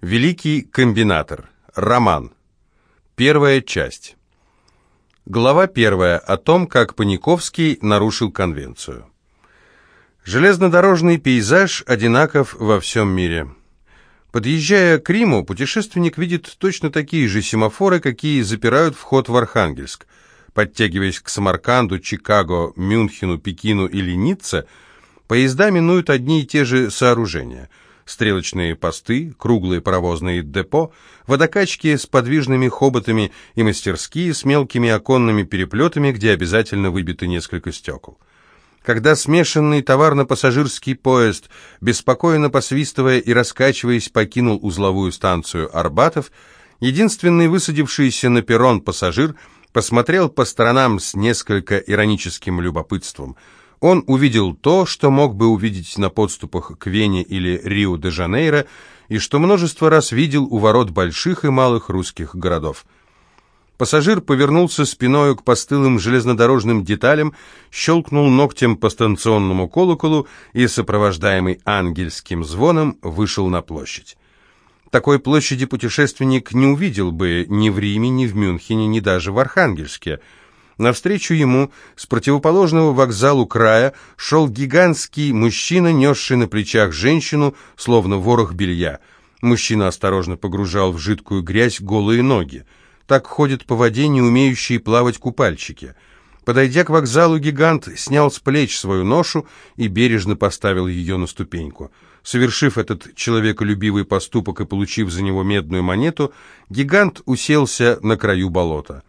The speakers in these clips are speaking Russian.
Великий комбинатор. Роман. Первая часть. Глава первая о том, как Паниковский нарушил конвенцию. Железнодорожный пейзаж одинаков во всем мире. Подъезжая к Риму, путешественник видит точно такие же семафоры, какие запирают вход в Архангельск. Подтягиваясь к Самарканду, Чикаго, Мюнхену, Пекину или Ницце, поезда минуют одни и те же сооружения – стрелочные посты, круглые паровозные депо, водокачки с подвижными хоботами и мастерские с мелкими оконными переплетами, где обязательно выбиты несколько стекол. Когда смешанный товарно-пассажирский поезд, беспокойно посвистывая и раскачиваясь, покинул узловую станцию Арбатов, единственный высадившийся на перрон пассажир посмотрел по сторонам с несколько ироническим любопытством – он увидел то, что мог бы увидеть на подступах к Вене или Рио-де-Жанейро, и что множество раз видел у ворот больших и малых русских городов. Пассажир повернулся спиною к постылым железнодорожным деталям, щелкнул ногтем по станционному колоколу и, сопровождаемый ангельским звоном, вышел на площадь. Такой площади путешественник не увидел бы ни в Риме, ни в Мюнхене, ни даже в Архангельске – Навстречу ему с противоположного вокзалу края шел гигантский мужчина, несший на плечах женщину, словно ворох белья. Мужчина осторожно погружал в жидкую грязь голые ноги. Так ходят по воде не умеющие плавать купальщики. Подойдя к вокзалу, гигант снял с плеч свою ношу и бережно поставил ее на ступеньку. Совершив этот человеколюбивый поступок и получив за него медную монету, гигант уселся на краю болота.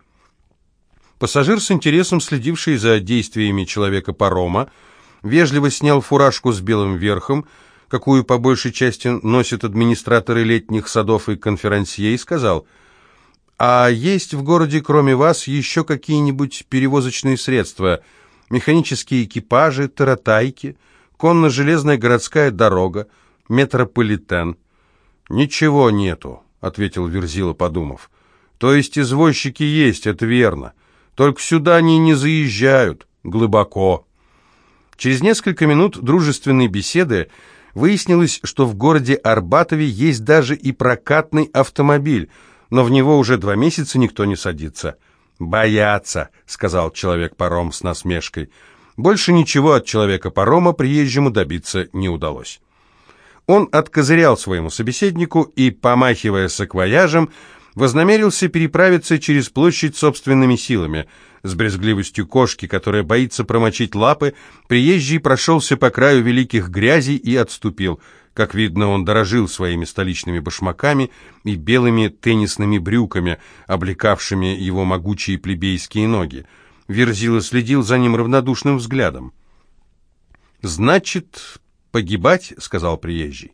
Пассажир с интересом, следивший за действиями человека-парома, вежливо снял фуражку с белым верхом, какую по большей части носят администраторы летних садов и конферансье, и сказал, «А есть в городе, кроме вас, еще какие-нибудь перевозочные средства, механические экипажи, таратайки, конно-железная городская дорога, метрополитен?» «Ничего нету», — ответил Верзила, подумав. «То есть извозчики есть, это верно. Только сюда они не заезжают, глубоко. Через несколько минут дружественной беседы выяснилось, что в городе Арбатове есть даже и прокатный автомобиль, но в него уже два месяца никто не садится. «Боятся», — сказал человек-паром с насмешкой. Больше ничего от человека-парома приезжему добиться не удалось. Он откозырял своему собеседнику и, помахивая саквояжем, вознамерился переправиться через площадь собственными силами. С брезгливостью кошки, которая боится промочить лапы, приезжий прошелся по краю великих грязей и отступил. Как видно, он дорожил своими столичными башмаками и белыми теннисными брюками, облекавшими его могучие плебейские ноги. Верзила следил за ним равнодушным взглядом. «Значит, погибать?» — сказал приезжий.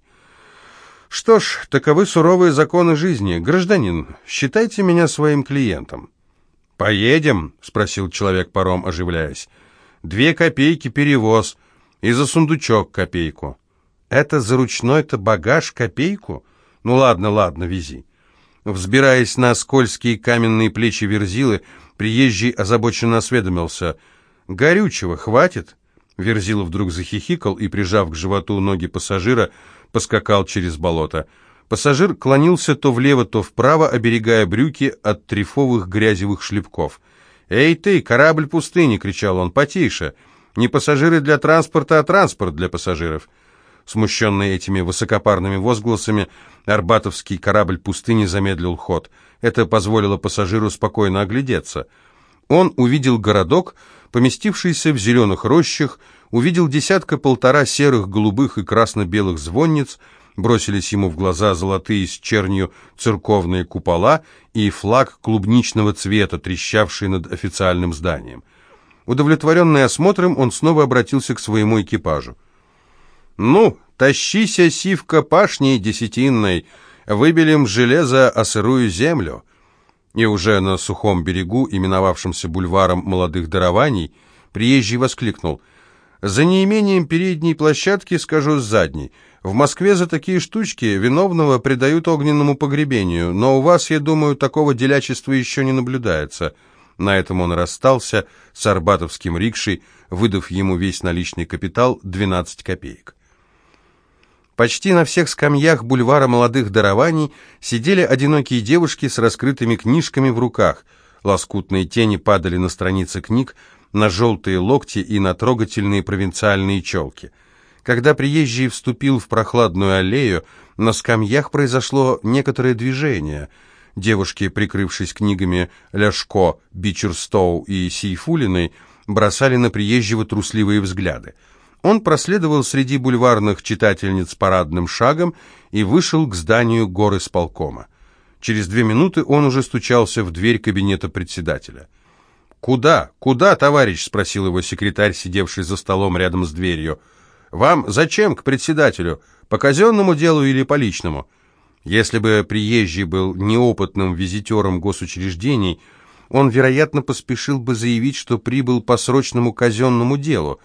Что ж, таковы суровые законы жизни. Гражданин, считайте меня своим клиентом. Поедем? спросил человек паром, оживляясь. Две копейки перевоз и за сундучок копейку. Это за ручной-то багаж копейку? Ну ладно, ладно, вези. Взбираясь на скользкие каменные плечи Верзилы, приезжий озабоченно осведомился. «Горючего хватит?» Верзила вдруг захихикал и, прижав к животу ноги пассажира, поскакал через болото. Пассажир клонился то влево, то вправо, оберегая брюки от трефовых грязевых шлепков. «Эй ты, корабль пустыни!» — кричал он. «Потише! Не пассажиры для транспорта, а транспорт для пассажиров!» Смущенный этими высокопарными возгласами, арбатовский корабль пустыни замедлил ход. Это позволило пассажиру спокойно оглядеться. Он увидел городок, поместившийся в зеленых рощах, увидел десятка-полтора серых, голубых и красно-белых звонниц, бросились ему в глаза золотые с чернью церковные купола и флаг клубничного цвета, трещавший над официальным зданием. Удовлетворенный осмотром, он снова обратился к своему экипажу. «Ну, тащися, сивка, пашней десятинной, выбелим железо о сырую землю». И уже на сухом берегу, именовавшемся бульваром молодых дарований, приезжий воскликнул – за неимением передней площадки скажу с задней. В Москве за такие штучки виновного предают огненному погребению, но у вас, я думаю, такого делячества еще не наблюдается». На этом он расстался с арбатовским рикшей, выдав ему весь наличный капитал 12 копеек. Почти на всех скамьях бульвара молодых дарований сидели одинокие девушки с раскрытыми книжками в руках. Лоскутные тени падали на страницы книг, на желтые локти и на трогательные провинциальные челки. Когда приезжий вступил в прохладную аллею, на скамьях произошло некоторое движение. Девушки, прикрывшись книгами Ляшко, Бичерстоу и Сейфулиной, бросали на приезжего трусливые взгляды. Он проследовал среди бульварных читательниц парадным шагом и вышел к зданию горы сполкома. Через две минуты он уже стучался в дверь кабинета председателя. «Куда? Куда, товарищ?» — спросил его секретарь, сидевший за столом рядом с дверью. «Вам зачем к председателю? По казенному делу или по личному?» Если бы приезжий был неопытным визитером госучреждений, он, вероятно, поспешил бы заявить, что прибыл по срочному казенному делу,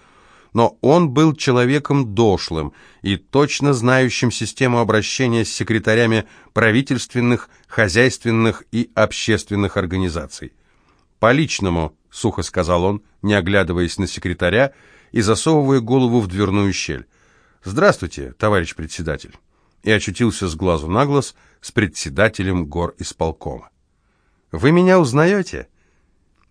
но он был человеком дошлым и точно знающим систему обращения с секретарями правительственных, хозяйственных и общественных организаций. «По личному», — сухо сказал он, не оглядываясь на секретаря и засовывая голову в дверную щель. «Здравствуйте, товарищ председатель», и очутился с глазу на глаз с председателем гор исполкома. «Вы меня узнаете?»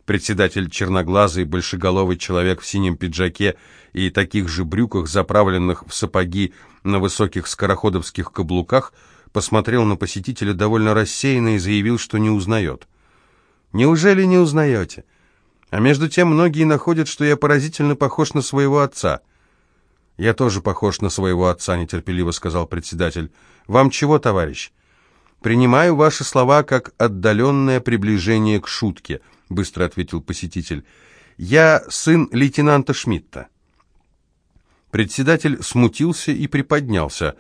Председатель черноглазый, большеголовый человек в синем пиджаке и таких же брюках, заправленных в сапоги на высоких скороходовских каблуках, посмотрел на посетителя довольно рассеянно и заявил, что не узнает. «Неужели не узнаете? А между тем многие находят, что я поразительно похож на своего отца». «Я тоже похож на своего отца», — нетерпеливо сказал председатель. «Вам чего, товарищ?» «Принимаю ваши слова как отдаленное приближение к шутке», — быстро ответил посетитель. «Я сын лейтенанта Шмидта». Председатель смутился и приподнялся.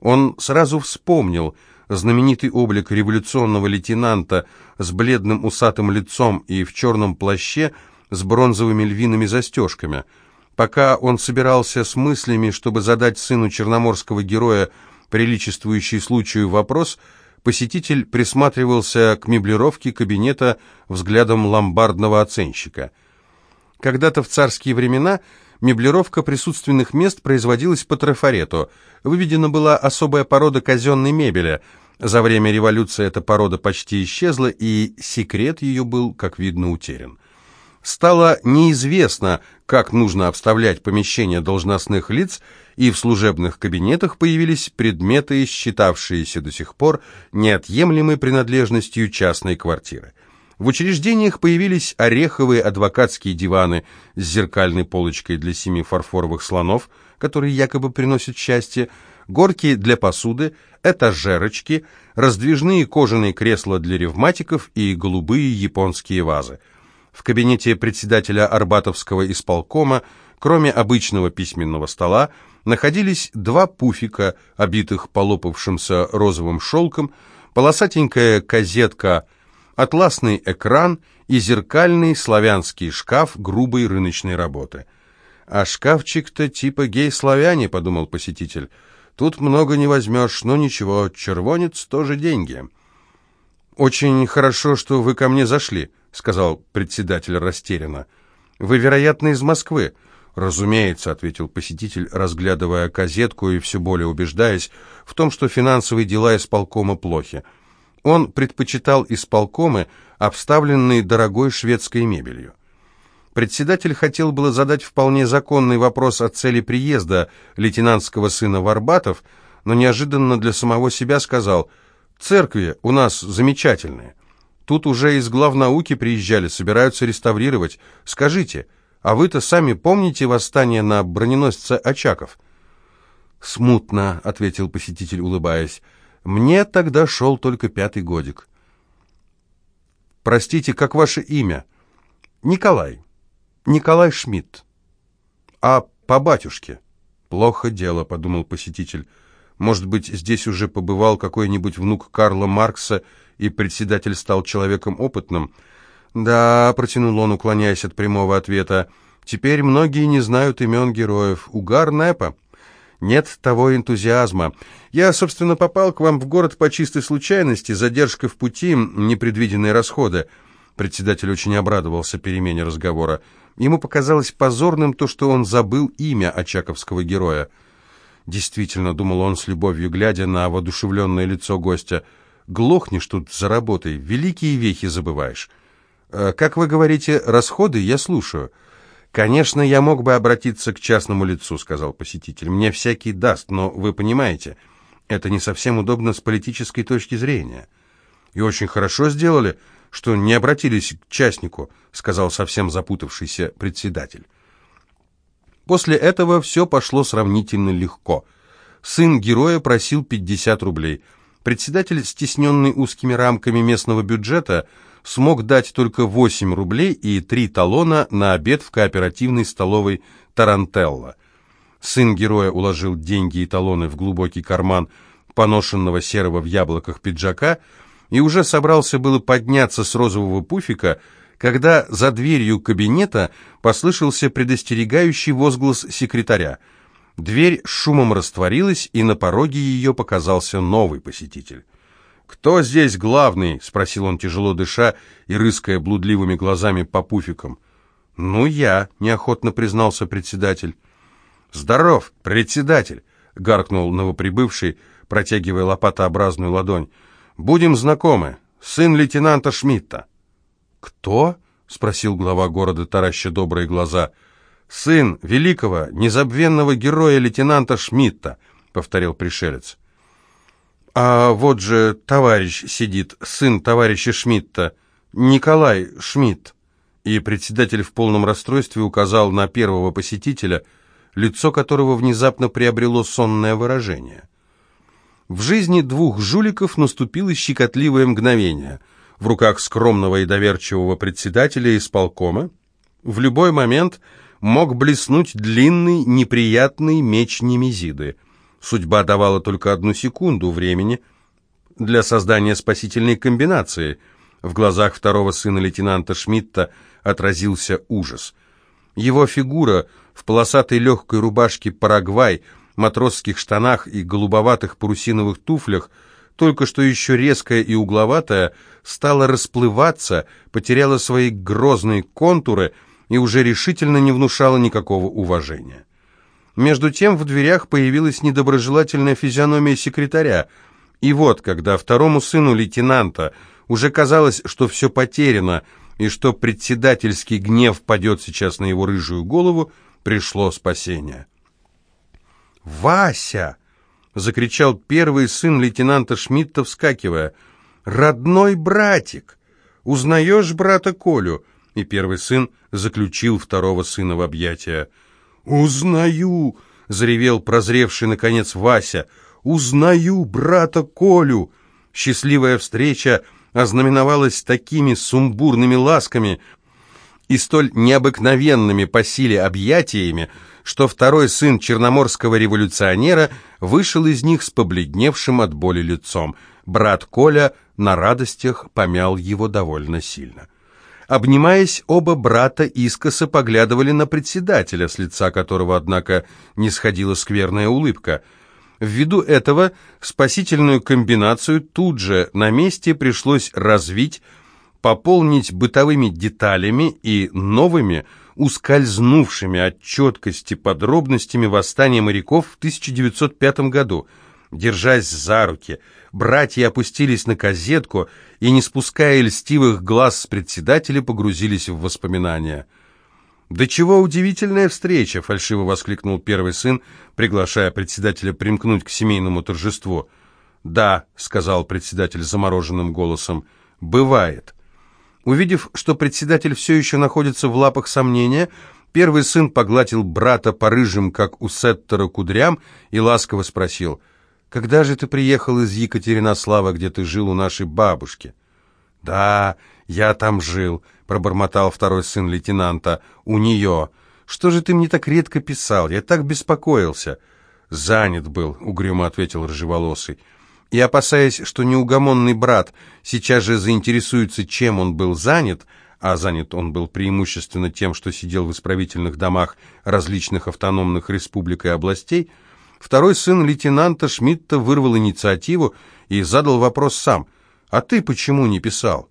Он сразу вспомнил знаменитый облик революционного лейтенанта с бледным усатым лицом и в черном плаще с бронзовыми львиными застежками. Пока он собирался с мыслями, чтобы задать сыну черноморского героя приличествующий случаю вопрос, посетитель присматривался к меблировке кабинета взглядом ломбардного оценщика. Когда-то в царские времена меблировка присутственных мест производилась по трафарету. Выведена была особая порода казенной мебели. За время революции эта порода почти исчезла, и секрет ее был, как видно, утерян. Стало неизвестно, как нужно обставлять помещения должностных лиц, и в служебных кабинетах появились предметы, считавшиеся до сих пор неотъемлемой принадлежностью частной квартиры. В учреждениях появились ореховые адвокатские диваны с зеркальной полочкой для семи фарфоровых слонов, которые якобы приносят счастье, горки для посуды, этажерочки, раздвижные кожаные кресла для ревматиков и голубые японские вазы. В кабинете председателя Арбатовского исполкома, кроме обычного письменного стола, находились два пуфика, обитых полопавшимся розовым шелком, полосатенькая козетка – атласный экран и зеркальный славянский шкаф грубой рыночной работы. «А шкафчик-то типа гей-славяне», — подумал посетитель. «Тут много не возьмешь, но ничего, червонец тоже деньги». «Очень хорошо, что вы ко мне зашли», — сказал председатель растерянно. «Вы, вероятно, из Москвы». «Разумеется», — ответил посетитель, разглядывая газетку и все более убеждаясь в том, что финансовые дела исполкома плохи. Он предпочитал исполкомы, обставленные дорогой шведской мебелью. Председатель хотел было задать вполне законный вопрос о цели приезда лейтенантского сына Варбатов, но неожиданно для самого себя сказал «Церкви у нас замечательные. Тут уже из главнауки приезжали, собираются реставрировать. Скажите, а вы-то сами помните восстание на броненосце Очаков?» «Смутно», — ответил посетитель, улыбаясь. Мне тогда шел только пятый годик. Простите, как ваше имя? Николай. Николай Шмидт. А по батюшке? Плохо дело, подумал посетитель. Может быть, здесь уже побывал какой-нибудь внук Карла Маркса, и председатель стал человеком опытным? Да, протянул он, уклоняясь от прямого ответа. Теперь многие не знают имен героев. Угар Непа. Нет того энтузиазма. Я, собственно, попал к вам в город по чистой случайности, задержка в пути, непредвиденные расходы. Председатель очень обрадовался перемене разговора. Ему показалось позорным то, что он забыл имя очаковского героя. Действительно, думал он с любовью, глядя на воодушевленное лицо гостя, глохнешь тут за работой, великие вехи забываешь. «Э, «Как вы говорите, расходы? Я слушаю». «Конечно, я мог бы обратиться к частному лицу», — сказал посетитель. «Мне всякий даст, но вы понимаете, это не совсем удобно с политической точки зрения». «И очень хорошо сделали, что не обратились к частнику», — сказал совсем запутавшийся председатель. После этого все пошло сравнительно легко. Сын героя просил 50 рублей. Председатель, стесненный узкими рамками местного бюджета, смог дать только 8 рублей и 3 талона на обед в кооперативной столовой «Тарантелла». Сын героя уложил деньги и талоны в глубокий карман поношенного серого в яблоках пиджака и уже собрался было подняться с розового пуфика, когда за дверью кабинета послышался предостерегающий возглас секретаря. Дверь шумом растворилась, и на пороге ее показался новый посетитель. «Кто здесь главный?» — спросил он, тяжело дыша и рыская блудливыми глазами по пуфикам. «Ну, я», — неохотно признался председатель. «Здоров, председатель!» — гаркнул новоприбывший, протягивая лопатообразную ладонь. «Будем знакомы. Сын лейтенанта Шмидта». «Кто?» — спросил глава города, тараща добрые глаза. «Сын великого, незабвенного героя лейтенанта Шмидта», — повторил пришелец. А вот же товарищ сидит, сын товарища Шмидта, Николай Шмидт. И председатель в полном расстройстве указал на первого посетителя, лицо которого внезапно приобрело сонное выражение. В жизни двух жуликов наступило щекотливое мгновение. В руках скромного и доверчивого председателя исполкома в любой момент мог блеснуть длинный неприятный меч Немезиды — Судьба давала только одну секунду времени для создания спасительной комбинации. В глазах второго сына лейтенанта Шмидта отразился ужас. Его фигура в полосатой легкой рубашке «Парагвай», матросских штанах и голубоватых парусиновых туфлях, только что еще резкая и угловатая, стала расплываться, потеряла свои грозные контуры и уже решительно не внушала никакого уважения. Между тем в дверях появилась недоброжелательная физиономия секретаря. И вот, когда второму сыну лейтенанта уже казалось, что все потеряно, и что председательский гнев падет сейчас на его рыжую голову, пришло спасение. «Вася!» — закричал первый сын лейтенанта Шмидта, вскакивая. «Родной братик! Узнаешь брата Колю?» И первый сын заключил второго сына в объятия. «Узнаю!» — заревел прозревший, наконец, Вася. «Узнаю брата Колю!» Счастливая встреча ознаменовалась такими сумбурными ласками и столь необыкновенными по силе объятиями, что второй сын черноморского революционера вышел из них с побледневшим от боли лицом. Брат Коля на радостях помял его довольно сильно. Обнимаясь, оба брата искоса поглядывали на председателя, с лица которого, однако, не сходила скверная улыбка. Ввиду этого спасительную комбинацию тут же на месте пришлось развить, пополнить бытовыми деталями и новыми, ускользнувшими от четкости подробностями восстания моряков в 1905 году. Держась за руки, братья опустились на козетку и, не спуская льстивых глаз с председателя, погрузились в воспоминания. «Да чего удивительная встреча!» — фальшиво воскликнул первый сын, приглашая председателя примкнуть к семейному торжеству. «Да», — сказал председатель замороженным голосом, — «бывает». Увидев, что председатель все еще находится в лапах сомнения, первый сын погладил брата по рыжим, как у Сеттера, кудрям и ласково спросил — когда же ты приехал из Екатеринослава, где ты жил у нашей бабушки?» «Да, я там жил», — пробормотал второй сын лейтенанта. «У нее. Что же ты мне так редко писал? Я так беспокоился». «Занят был», — угрюмо ответил рыжеволосый. И, опасаясь, что неугомонный брат сейчас же заинтересуется, чем он был занят, а занят он был преимущественно тем, что сидел в исправительных домах различных автономных республик и областей, — Второй сын лейтенанта Шмидта вырвал инициативу и задал вопрос сам. «А ты почему не писал?»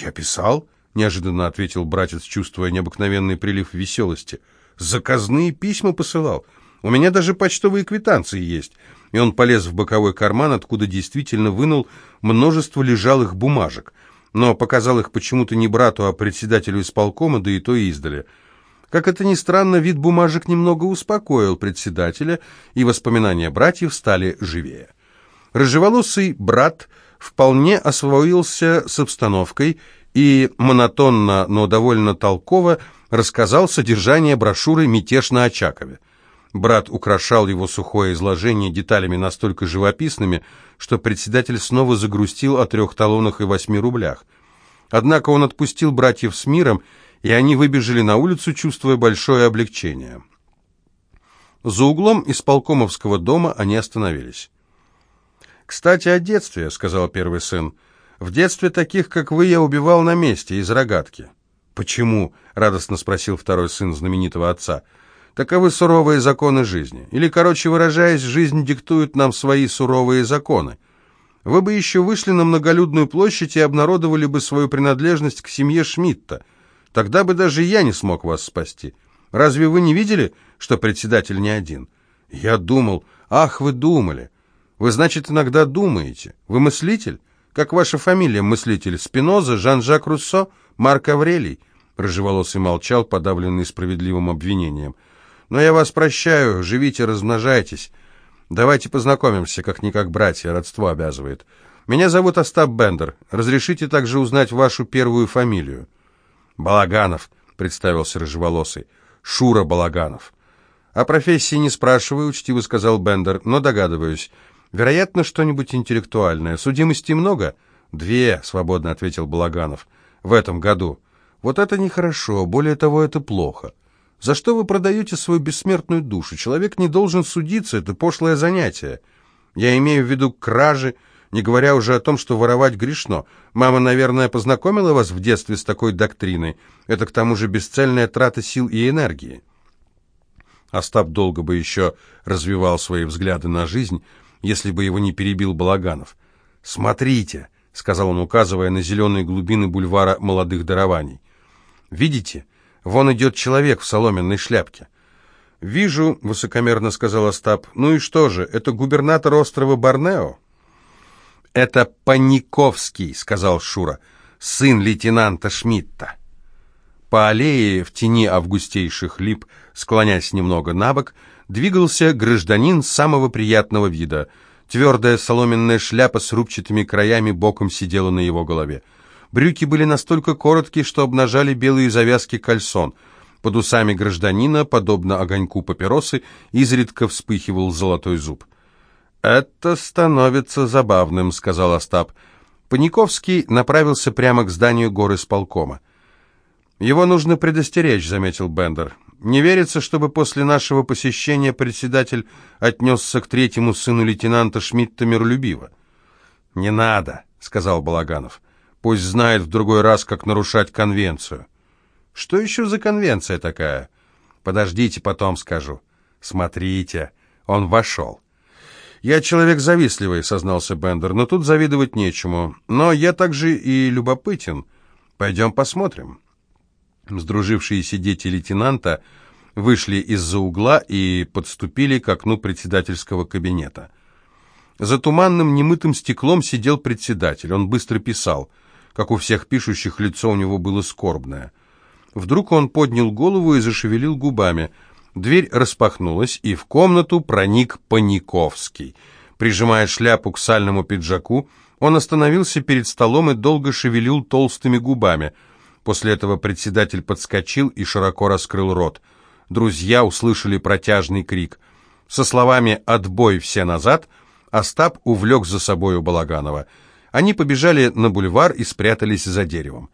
«Я писал?» — неожиданно ответил братец, чувствуя необыкновенный прилив веселости. «Заказные письма посылал. У меня даже почтовые квитанции есть». И он полез в боковой карман, откуда действительно вынул множество лежалых бумажек, но показал их почему-то не брату, а председателю исполкома, да и то издали. Как это ни странно, вид бумажек немного успокоил председателя, и воспоминания братьев стали живее. Рыжеволосый брат вполне освоился с обстановкой и монотонно, но довольно толково рассказал содержание брошюры «Мятеж на Очакове». Брат украшал его сухое изложение деталями настолько живописными, что председатель снова загрустил о трех талонах и восьми рублях. Однако он отпустил братьев с миром, и они выбежали на улицу, чувствуя большое облегчение. За углом исполкомовского дома они остановились. «Кстати, о детстве», — сказал первый сын. «В детстве таких, как вы, я убивал на месте, из рогатки». «Почему?» — радостно спросил второй сын знаменитого отца. «Таковы суровые законы жизни. Или, короче выражаясь, жизнь диктует нам свои суровые законы. Вы бы еще вышли на многолюдную площадь и обнародовали бы свою принадлежность к семье Шмидта. Тогда бы даже я не смог вас спасти. Разве вы не видели, что председатель не один?» «Я думал. Ах, вы думали!» Вы, значит, иногда думаете. Вы мыслитель? Как ваша фамилия, мыслитель? Спиноза, Жан-Жак Руссо, Марк Аврелий?» Рыжеволосый молчал, подавленный справедливым обвинением. «Но я вас прощаю, живите, размножайтесь. Давайте познакомимся, как-никак братья, родство обязывает. Меня зовут Остап Бендер. Разрешите также узнать вашу первую фамилию?» «Балаганов», — представился Рыжеволосый. «Шура Балаганов». «О профессии не спрашиваю», — учтиво сказал Бендер, — «но догадываюсь». Вероятно, что-нибудь интеллектуальное. Судимости много? Две, свободно ответил Балаганов. В этом году. Вот это нехорошо, более того, это плохо. За что вы продаете свою бессмертную душу? Человек не должен судиться, это пошлое занятие. Я имею в виду кражи, не говоря уже о том, что воровать грешно. Мама, наверное, познакомила вас в детстве с такой доктриной. Это к тому же бесцельная трата сил и энергии. Остап долго бы еще развивал свои взгляды на жизнь, если бы его не перебил Балаганов. «Смотрите», — сказал он, указывая на зеленые глубины бульвара молодых дарований. «Видите? Вон идет человек в соломенной шляпке». «Вижу», — высокомерно сказал Остап. «Ну и что же, это губернатор острова Борнео?» «Это Паниковский», — сказал Шура, — «сын лейтенанта Шмидта». По аллее в тени августейших лип, склонясь немного на бок, двигался гражданин самого приятного вида. Твердая соломенная шляпа с рубчатыми краями боком сидела на его голове. Брюки были настолько короткие, что обнажали белые завязки кальсон. Под усами гражданина, подобно огоньку папиросы, изредка вспыхивал золотой зуб. «Это становится забавным», — сказал Остап. Паниковский направился прямо к зданию горы сполкома. «Его нужно предостеречь», — заметил Бендер. Не верится, чтобы после нашего посещения председатель отнесся к третьему сыну лейтенанта Шмидта миролюбиво. «Не надо», — сказал Балаганов. «Пусть знает в другой раз, как нарушать конвенцию». «Что еще за конвенция такая?» «Подождите, потом скажу». «Смотрите, он вошел». «Я человек завистливый», — сознался Бендер, — «но тут завидовать нечему. Но я также и любопытен. Пойдем посмотрим». Сдружившиеся дети лейтенанта вышли из-за угла и подступили к окну председательского кабинета. За туманным немытым стеклом сидел председатель. Он быстро писал. Как у всех пишущих, лицо у него было скорбное. Вдруг он поднял голову и зашевелил губами. Дверь распахнулась, и в комнату проник Паниковский. Прижимая шляпу к сальному пиджаку, он остановился перед столом и долго шевелил толстыми губами – После этого председатель подскочил и широко раскрыл рот. Друзья услышали протяжный крик. Со словами «отбой все назад» Остап увлек за собою Балаганова. Они побежали на бульвар и спрятались за деревом.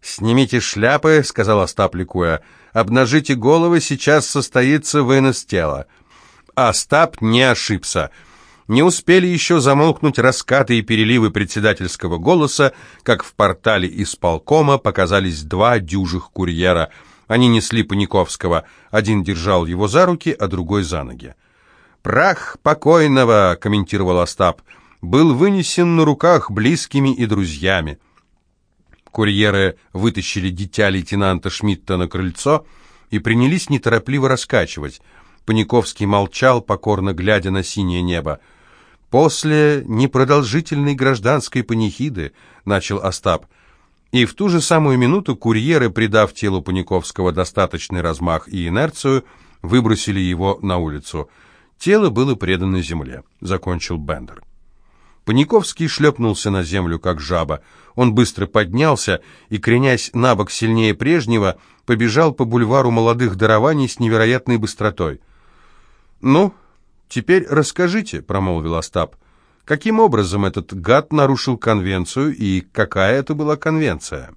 «Снимите шляпы», — сказал Остап, ликуя. «Обнажите головы, сейчас состоится вынос тела». Остап не ошибся — не успели еще замолкнуть раскаты и переливы председательского голоса, как в портале исполкома показались два дюжих курьера. Они несли Паниковского. Один держал его за руки, а другой за ноги. «Прах покойного», — комментировал Остап, — «был вынесен на руках близкими и друзьями». Курьеры вытащили дитя лейтенанта Шмидта на крыльцо и принялись неторопливо раскачивать — Паниковский молчал, покорно глядя на синее небо. «После непродолжительной гражданской панихиды», — начал Остап, и в ту же самую минуту курьеры, придав телу Паниковского достаточный размах и инерцию, выбросили его на улицу. Тело было предано земле, — закончил Бендер. Паниковский шлепнулся на землю, как жаба. Он быстро поднялся и, кренясь на бок сильнее прежнего, побежал по бульвару молодых дарований с невероятной быстротой. «Ну, теперь расскажите», — промолвил Остап, — «каким образом этот гад нарушил конвенцию и какая это была конвенция?»